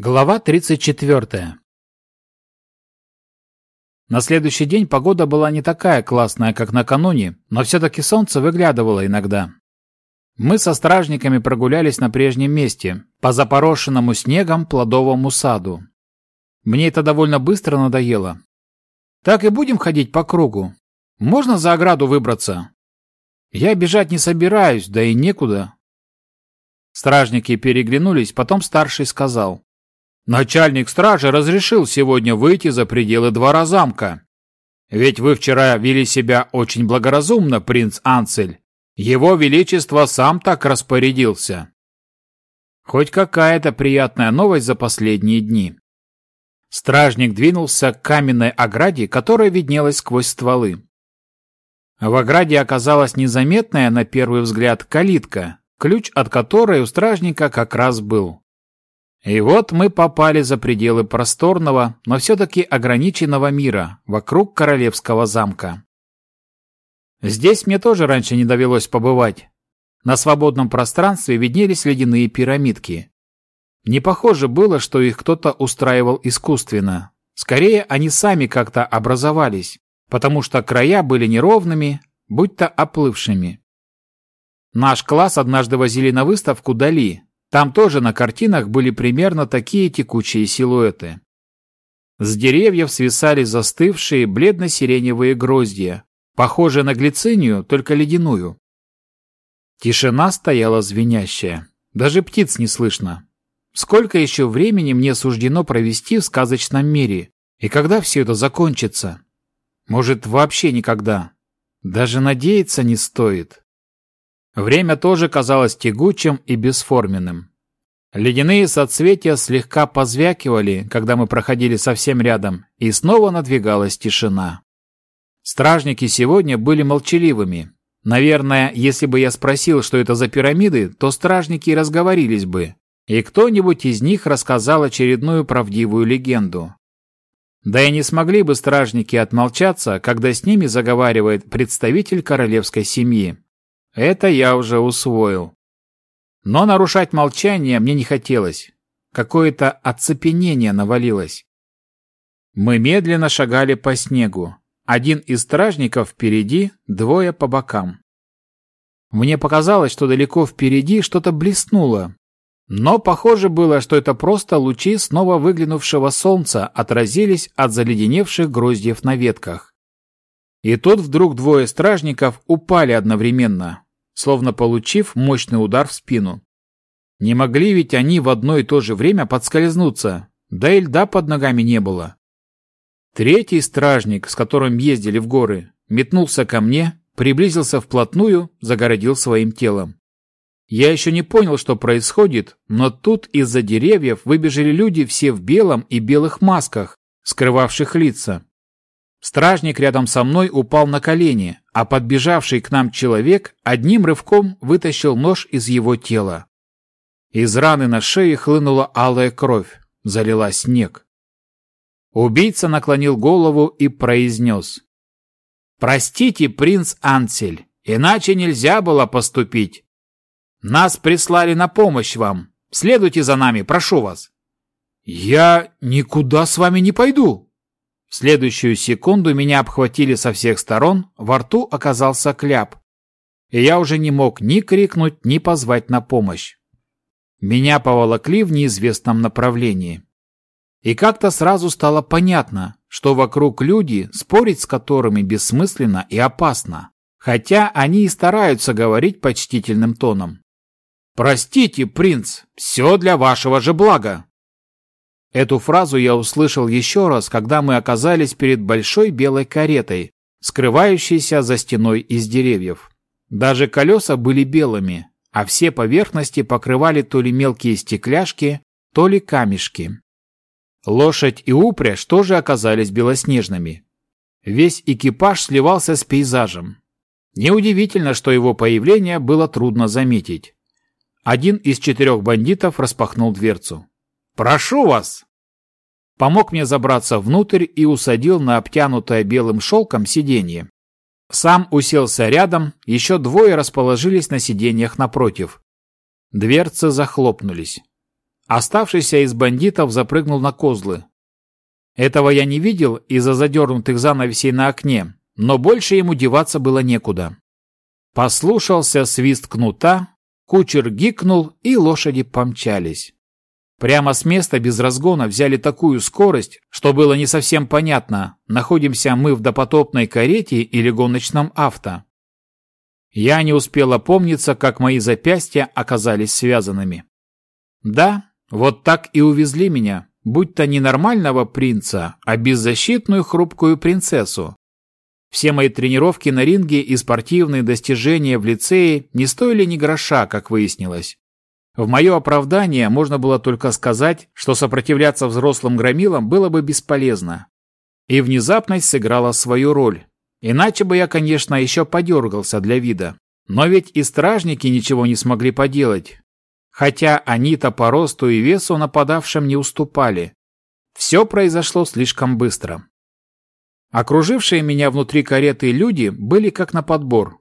Глава 34 На следующий день погода была не такая классная, как накануне, но все-таки солнце выглядывало иногда. Мы со стражниками прогулялись на прежнем месте, по запорошенному снегом плодовому саду. Мне это довольно быстро надоело. Так и будем ходить по кругу. Можно за ограду выбраться? Я бежать не собираюсь, да и некуда. Стражники переглянулись, потом старший сказал. Начальник стражи разрешил сегодня выйти за пределы двора замка. Ведь вы вчера вели себя очень благоразумно, принц Анцель. Его Величество сам так распорядился. Хоть какая-то приятная новость за последние дни. Стражник двинулся к каменной ограде, которая виднелась сквозь стволы. В ограде оказалась незаметная на первый взгляд калитка, ключ от которой у стражника как раз был. И вот мы попали за пределы просторного, но все-таки ограниченного мира, вокруг королевского замка. Здесь мне тоже раньше не довелось побывать. На свободном пространстве виднелись ледяные пирамидки. Не похоже было, что их кто-то устраивал искусственно. Скорее, они сами как-то образовались, потому что края были неровными, будто оплывшими. Наш класс однажды возили на выставку Дали, там тоже на картинах были примерно такие текучие силуэты. С деревьев свисали застывшие бледно-сиреневые гроздья, похожие на глицинию, только ледяную. Тишина стояла звенящая. Даже птиц не слышно. Сколько еще времени мне суждено провести в сказочном мире? И когда все это закончится? Может, вообще никогда? Даже надеяться не стоит. Время тоже казалось тягучим и бесформенным. Ледяные соцветия слегка позвякивали, когда мы проходили совсем рядом, и снова надвигалась тишина. Стражники сегодня были молчаливыми. Наверное, если бы я спросил, что это за пирамиды, то стражники разговорились бы, и кто-нибудь из них рассказал очередную правдивую легенду. Да и не смогли бы стражники отмолчаться, когда с ними заговаривает представитель королевской семьи. Это я уже усвоил. Но нарушать молчание мне не хотелось. Какое-то оцепенение навалилось. Мы медленно шагали по снегу. Один из стражников впереди, двое по бокам. Мне показалось, что далеко впереди что-то блеснуло. Но похоже было, что это просто лучи снова выглянувшего солнца отразились от заледеневших гроздьев на ветках. И тут вдруг двое стражников упали одновременно, словно получив мощный удар в спину. Не могли ведь они в одно и то же время подскользнуться, да и льда под ногами не было. Третий стражник, с которым ездили в горы, метнулся ко мне, приблизился вплотную, загородил своим телом. Я еще не понял, что происходит, но тут из-за деревьев выбежали люди все в белом и белых масках, скрывавших лица. Стражник рядом со мной упал на колени, а подбежавший к нам человек одним рывком вытащил нож из его тела. Из раны на шее хлынула алая кровь, залила снег. Убийца наклонил голову и произнес. «Простите, принц Анцель, иначе нельзя было поступить. Нас прислали на помощь вам. Следуйте за нами, прошу вас». «Я никуда с вами не пойду», в следующую секунду меня обхватили со всех сторон, во рту оказался кляп. И я уже не мог ни крикнуть, ни позвать на помощь. Меня поволокли в неизвестном направлении. И как-то сразу стало понятно, что вокруг люди, спорить с которыми бессмысленно и опасно, хотя они и стараются говорить почтительным тоном. «Простите, принц, все для вашего же блага!» Эту фразу я услышал еще раз, когда мы оказались перед большой белой каретой, скрывающейся за стеной из деревьев. Даже колеса были белыми, а все поверхности покрывали то ли мелкие стекляшки, то ли камешки. Лошадь и упряжь тоже оказались белоснежными. Весь экипаж сливался с пейзажем. Неудивительно, что его появление было трудно заметить. Один из четырех бандитов распахнул дверцу. «Прошу вас!» Помог мне забраться внутрь и усадил на обтянутое белым шелком сиденье. Сам уселся рядом, еще двое расположились на сиденьях напротив. Дверцы захлопнулись. Оставшийся из бандитов запрыгнул на козлы. Этого я не видел из-за задернутых занавесей на окне, но больше ему деваться было некуда. Послушался свист кнута, кучер гикнул, и лошади помчались. Прямо с места без разгона взяли такую скорость, что было не совсем понятно, находимся мы в допотопной карете или гоночном авто. Я не успел опомниться, как мои запястья оказались связанными. Да, вот так и увезли меня, будь то не нормального принца, а беззащитную хрупкую принцессу. Все мои тренировки на ринге и спортивные достижения в лицее не стоили ни гроша, как выяснилось. В мое оправдание можно было только сказать, что сопротивляться взрослым громилам было бы бесполезно. И внезапность сыграла свою роль. Иначе бы я, конечно, еще подергался для вида. Но ведь и стражники ничего не смогли поделать. Хотя они-то по росту и весу нападавшим не уступали. Все произошло слишком быстро. Окружившие меня внутри кареты люди были как на подбор.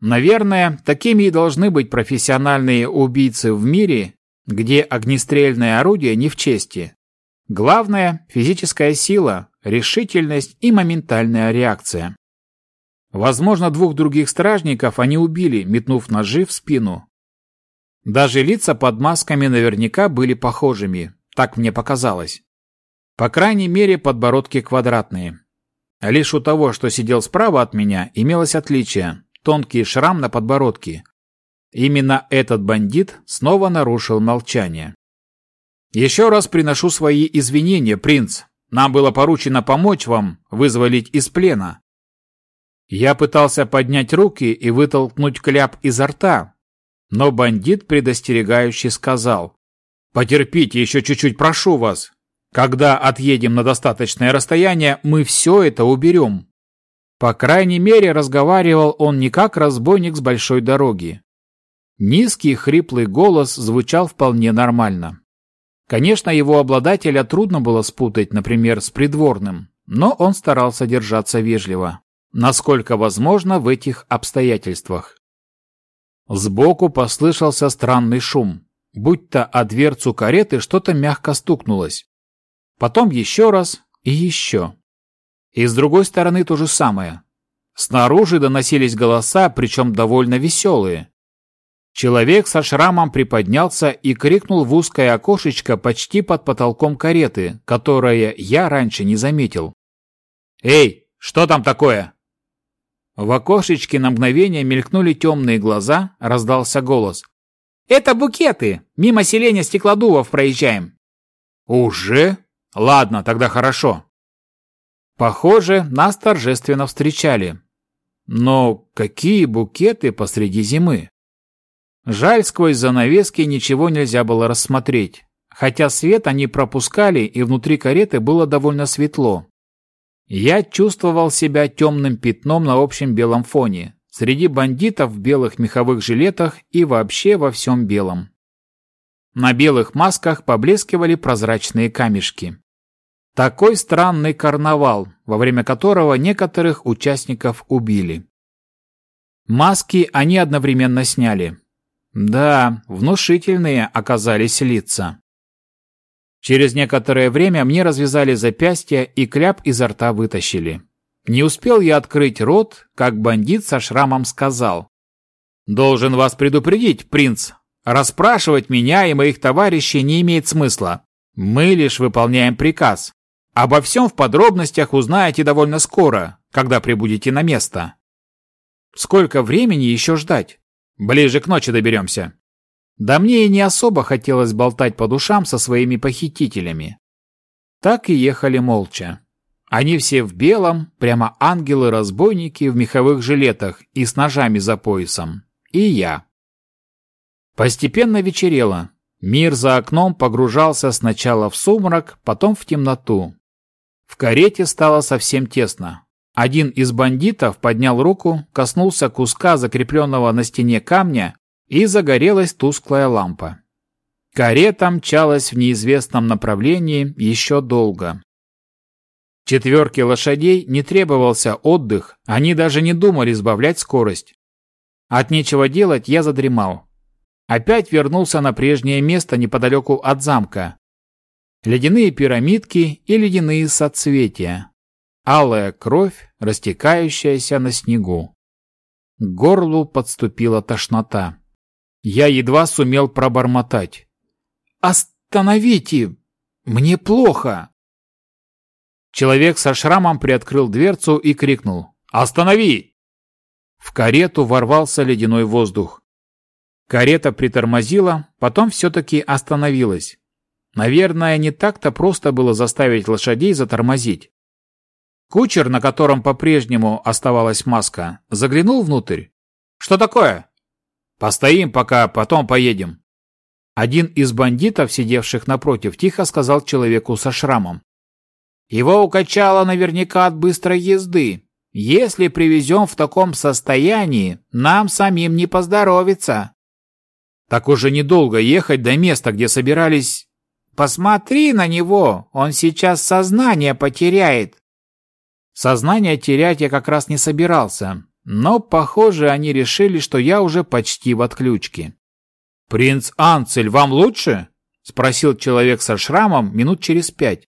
Наверное, такими и должны быть профессиональные убийцы в мире, где огнестрельное орудие не в чести. Главное – физическая сила, решительность и моментальная реакция. Возможно, двух других стражников они убили, метнув ножи в спину. Даже лица под масками наверняка были похожими, так мне показалось. По крайней мере, подбородки квадратные. Лишь у того, что сидел справа от меня, имелось отличие тонкий шрам на подбородке. Именно этот бандит снова нарушил молчание. «Еще раз приношу свои извинения, принц. Нам было поручено помочь вам вызволить из плена». Я пытался поднять руки и вытолкнуть кляп изо рта, но бандит предостерегающе сказал. «Потерпите еще чуть-чуть, прошу вас. Когда отъедем на достаточное расстояние, мы все это уберем. По крайней мере, разговаривал он не как разбойник с большой дороги. Низкий хриплый голос звучал вполне нормально. Конечно, его обладателя трудно было спутать, например, с придворным, но он старался держаться вежливо, насколько возможно в этих обстоятельствах. Сбоку послышался странный шум, будто о дверцу кареты что-то мягко стукнулось. Потом еще раз и еще. И с другой стороны то же самое. Снаружи доносились голоса, причем довольно веселые. Человек со шрамом приподнялся и крикнул в узкое окошечко почти под потолком кареты, которое я раньше не заметил. «Эй, что там такое?» В окошечке на мгновение мелькнули темные глаза, раздался голос. «Это букеты! Мимо селения стеклодувов проезжаем!» «Уже? Ладно, тогда хорошо. Похоже, нас торжественно встречали. Но какие букеты посреди зимы? Жаль, сквозь занавески ничего нельзя было рассмотреть. Хотя свет они пропускали, и внутри кареты было довольно светло. Я чувствовал себя темным пятном на общем белом фоне, среди бандитов в белых меховых жилетах и вообще во всем белом. На белых масках поблескивали прозрачные камешки. Такой странный карнавал, во время которого некоторых участников убили. Маски они одновременно сняли. Да, внушительные оказались лица. Через некоторое время мне развязали запястья и кляп изо рта вытащили. Не успел я открыть рот, как бандит со шрамом сказал. «Должен вас предупредить, принц. Расспрашивать меня и моих товарищей не имеет смысла. Мы лишь выполняем приказ. Обо всем в подробностях узнаете довольно скоро, когда прибудете на место. Сколько времени еще ждать? Ближе к ночи доберемся. Да мне и не особо хотелось болтать по душам со своими похитителями. Так и ехали молча. Они все в белом, прямо ангелы-разбойники в меховых жилетах и с ножами за поясом. И я. Постепенно вечерело. Мир за окном погружался сначала в сумрак, потом в темноту. В карете стало совсем тесно. Один из бандитов поднял руку, коснулся куска закрепленного на стене камня, и загорелась тусклая лампа. Карета мчалась в неизвестном направлении еще долго. Четверке лошадей не требовался отдых, они даже не думали сбавлять скорость. От нечего делать я задремал. опять вернулся на прежнее место неподалеку от замка. Ледяные пирамидки и ледяные соцветия. Алая кровь, растекающаяся на снегу. К горлу подступила тошнота. Я едва сумел пробормотать. «Остановите! Мне плохо!» Человек со шрамом приоткрыл дверцу и крикнул. «Останови!» В карету ворвался ледяной воздух. Карета притормозила, потом все-таки остановилась. Наверное, не так-то просто было заставить лошадей затормозить. Кучер, на котором по-прежнему оставалась маска, заглянул внутрь. «Что такое?» «Постоим пока, потом поедем». Один из бандитов, сидевших напротив, тихо сказал человеку со шрамом. «Его укачало наверняка от быстрой езды. Если привезем в таком состоянии, нам самим не поздоровится». Так уже недолго ехать до места, где собирались... Посмотри на него, он сейчас сознание потеряет. Сознание терять я как раз не собирался, но, похоже, они решили, что я уже почти в отключке. «Принц Анцель, вам лучше?» — спросил человек со шрамом минут через пять.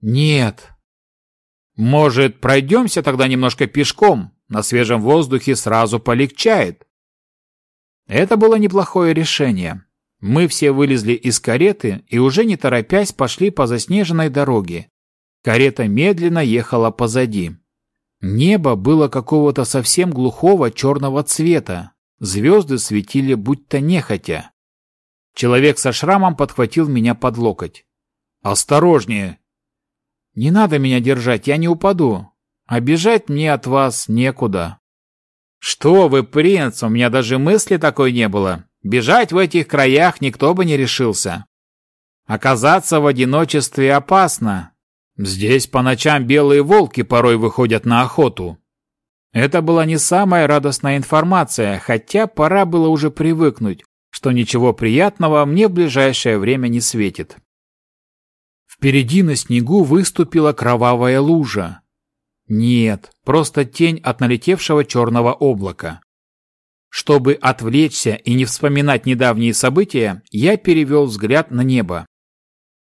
«Нет». «Может, пройдемся тогда немножко пешком? На свежем воздухе сразу полегчает». Это было неплохое решение. Мы все вылезли из кареты и уже не торопясь пошли по заснеженной дороге. Карета медленно ехала позади. Небо было какого-то совсем глухого черного цвета. Звезды светили будто нехотя. Человек со шрамом подхватил меня под локоть. «Осторожнее!» «Не надо меня держать, я не упаду. Бежать мне от вас некуда». «Что вы, принц, у меня даже мысли такой не было. Бежать в этих краях никто бы не решился. Оказаться в одиночестве опасно. Здесь по ночам белые волки порой выходят на охоту». Это была не самая радостная информация, хотя пора было уже привыкнуть, что ничего приятного мне в ближайшее время не светит. Впереди на снегу выступила кровавая лужа. Нет, просто тень от налетевшего черного облака. Чтобы отвлечься и не вспоминать недавние события, я перевел взгляд на небо.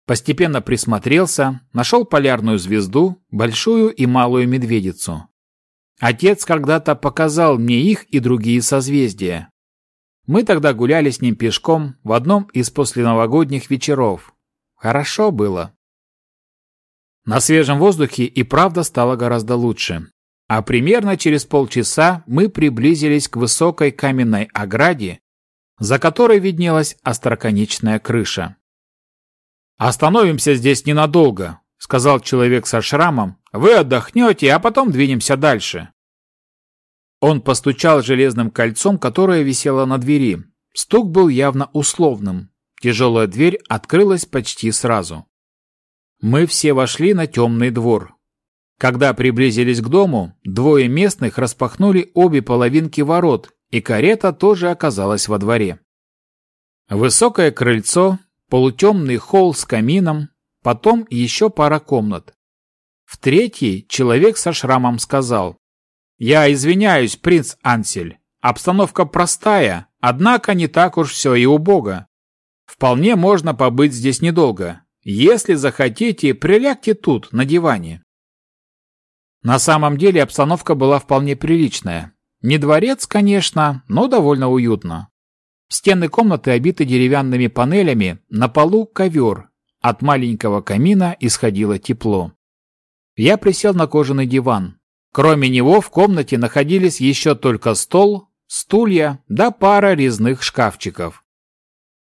Постепенно присмотрелся, нашел полярную звезду, большую и малую медведицу. Отец когда-то показал мне их и другие созвездия. Мы тогда гуляли с ним пешком в одном из посленовогодних вечеров. Хорошо было. На свежем воздухе и правда стало гораздо лучше. А примерно через полчаса мы приблизились к высокой каменной ограде, за которой виднелась остроконечная крыша. «Остановимся здесь ненадолго», — сказал человек со шрамом. «Вы отдохнете, а потом двинемся дальше». Он постучал железным кольцом, которое висело на двери. Стук был явно условным. Тяжелая дверь открылась почти сразу. Мы все вошли на темный двор. Когда приблизились к дому, двое местных распахнули обе половинки ворот, и карета тоже оказалась во дворе. Высокое крыльцо, полутемный холл с камином, потом еще пара комнат. В третьей человек со шрамом сказал, «Я извиняюсь, принц Ансель, обстановка простая, однако не так уж все и убого. Вполне можно побыть здесь недолго, если захотите, прилягте тут, на диване. На самом деле обстановка была вполне приличная. Не дворец, конечно, но довольно уютно. Стены комнаты обиты деревянными панелями, на полу ковер. От маленького камина исходило тепло. Я присел на кожаный диван. Кроме него в комнате находились еще только стол, стулья да пара резных шкафчиков.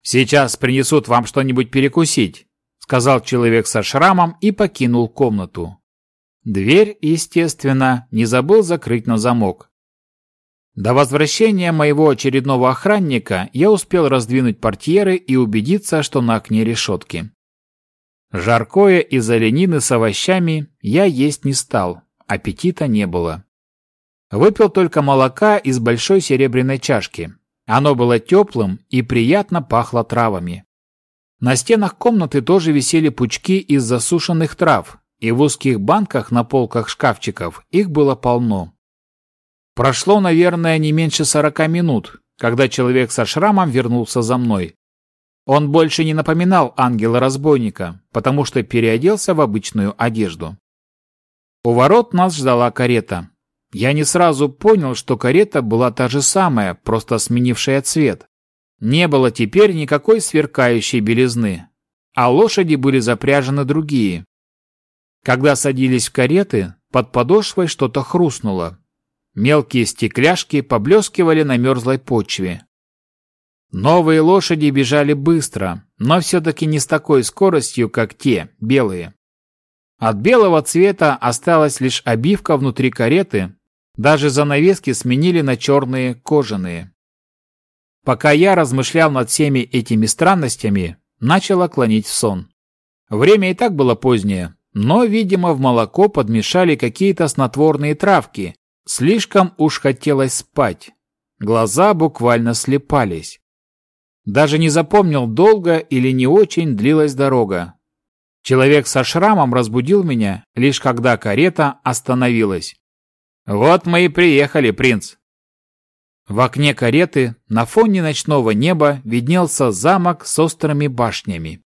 «Сейчас принесут вам что-нибудь перекусить сказал человек со шрамом и покинул комнату. Дверь, естественно, не забыл закрыть на замок. До возвращения моего очередного охранника я успел раздвинуть портьеры и убедиться, что на окне решетки. Жаркое из оленины с овощами я есть не стал, аппетита не было. Выпил только молока из большой серебряной чашки. Оно было теплым и приятно пахло травами. На стенах комнаты тоже висели пучки из засушенных трав, и в узких банках на полках шкафчиков их было полно. Прошло, наверное, не меньше сорока минут, когда человек со шрамом вернулся за мной. Он больше не напоминал ангела-разбойника, потому что переоделся в обычную одежду. У ворот нас ждала карета. Я не сразу понял, что карета была та же самая, просто сменившая цвет. Не было теперь никакой сверкающей белизны, а лошади были запряжены другие. Когда садились в кареты, под подошвой что-то хрустнуло. Мелкие стекляшки поблескивали на мерзлой почве. Новые лошади бежали быстро, но все-таки не с такой скоростью, как те, белые. От белого цвета осталась лишь обивка внутри кареты, даже занавески сменили на черные кожаные. Пока я размышлял над всеми этими странностями, начало клонить в сон. Время и так было позднее, но, видимо, в молоко подмешали какие-то снотворные травки. Слишком уж хотелось спать. Глаза буквально слепались. Даже не запомнил, долго или не очень длилась дорога. Человек со шрамом разбудил меня, лишь когда карета остановилась. «Вот мы и приехали, принц!» В окне кареты на фоне ночного неба виднелся замок с острыми башнями.